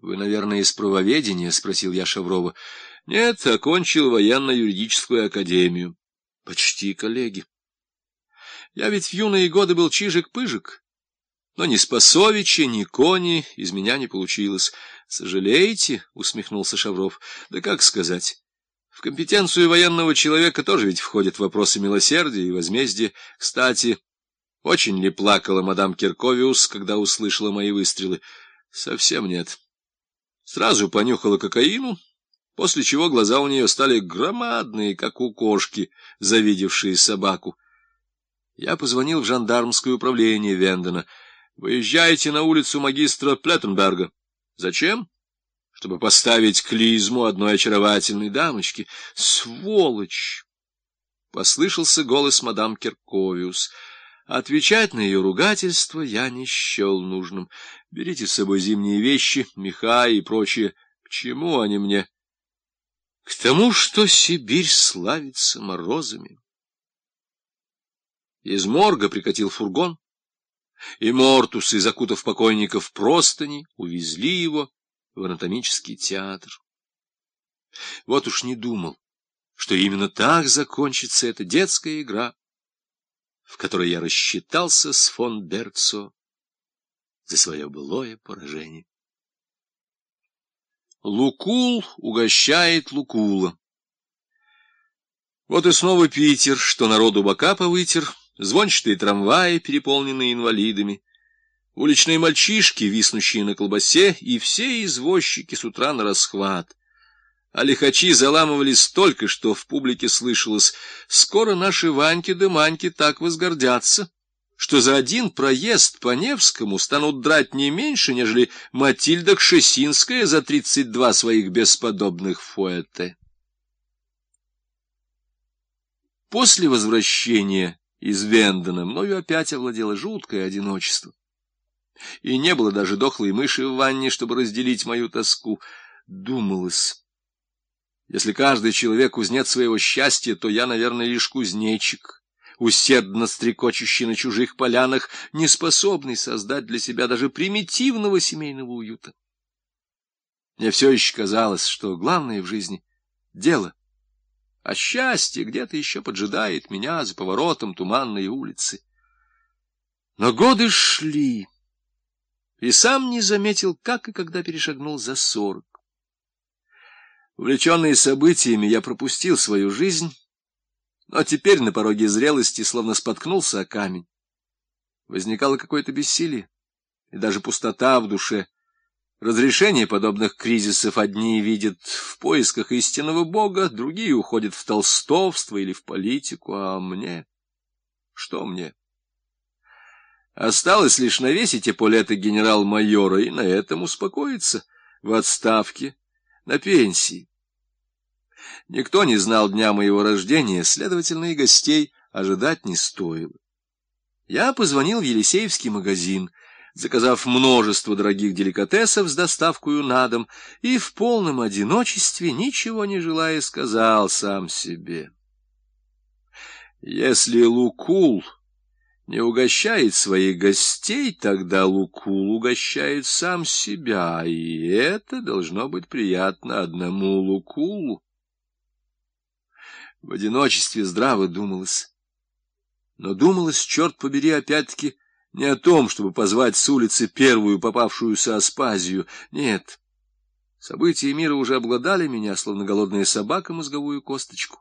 — Вы, наверное, из правоведения? — спросил я Шаврова. — Нет, окончил военно-юридическую академию. — Почти коллеги. Я ведь в юные годы был чижик-пыжик. Но ни Спасовича, ни Кони из меня не получилось. — Сожалеете? — усмехнулся Шавров. — Да как сказать? В компетенцию военного человека тоже ведь входят вопросы милосердия и возмездия. Кстати, очень ли плакала мадам Кирковиус, когда услышала мои выстрелы? Совсем нет. Сразу понюхала кокаину, после чего глаза у нее стали громадные, как у кошки, завидевшие собаку. Я позвонил в жандармское управление Вендена. «Выезжайте на улицу магистра Плеттенберга». «Зачем?» «Чтобы поставить клизму одной очаровательной дамочки». «Сволочь!» Послышался голос мадам Керковиус. Отвечать на ее ругательство я не счел нужным. Берите с собой зимние вещи, меха и прочее. К чему они мне? К тому, что Сибирь славится морозами. Из морга прикатил фургон, и мортусы, закутав покойников простыни, увезли его в анатомический театр. Вот уж не думал, что именно так закончится эта детская игра в которой я рассчитался с фон Берцо за свое былое поражение. Лукул угощает Лукула. Вот и снова Питер, что народу бока повытер, звончатые трамваи, переполненные инвалидами, уличные мальчишки, виснущие на колбасе, и все извозчики с утра на расхват а лихачи заламывались столько, что в публике слышалось «Скоро наши Ваньки да Маньки так возгордятся» что за один проезд по Невскому станут драть не меньше, нежели Матильда Кшесинская за тридцать два своих бесподобных фуэте. После возвращения из Вендена мною опять овладело жуткое одиночество. И не было даже дохлой мыши в ванне, чтобы разделить мою тоску. Думалось... Если каждый человек кузнец своего счастья, то я, наверное, лишь кузнечик, усердно стрекочущий на чужих полянах, не способный создать для себя даже примитивного семейного уюта. Мне все еще казалось, что главное в жизни — дело, а счастье где-то еще поджидает меня за поворотом туманной улицы. Но годы шли, и сам не заметил, как и когда перешагнул за сорок. Увлеченный событиями, я пропустил свою жизнь, но теперь на пороге зрелости словно споткнулся о камень. Возникало какое-то бессилие и даже пустота в душе. Разрешение подобных кризисов одни видят в поисках истинного Бога, другие уходят в толстовство или в политику, а мне... Что мне? Осталось лишь навесить эполеты генерал-майора и на этом успокоиться, в отставке, на пенсии. Никто не знал дня моего рождения, следовательно, и гостей ожидать не стоило. Я позвонил в Елисеевский магазин, заказав множество дорогих деликатесов с доставкой на дом, и в полном одиночестве, ничего не желая, сказал сам себе. Если Лукул не угощает своих гостей, тогда Лукул угощает сам себя, и это должно быть приятно одному Лукулу. В одиночестве здраво думалось. Но думалось, черт побери, опять-таки, не о том, чтобы позвать с улицы первую попавшуюся Аспазию. Нет. События мира уже обладали меня, словно голодная собака, мозговую косточку.